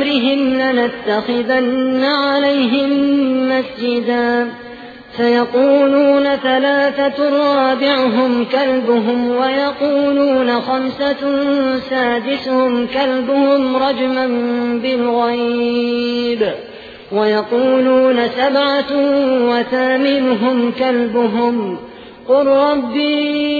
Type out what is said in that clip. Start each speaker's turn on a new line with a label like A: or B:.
A: أمرهم لنتخذن عليهم مسجدا. فيقولون ثلاثة رابعهم كلبهم ويقولون خمسة سادسهم كلبهم رجما بالغيب. ويقولون سبعة وثامنهم كلبهم. قل ربي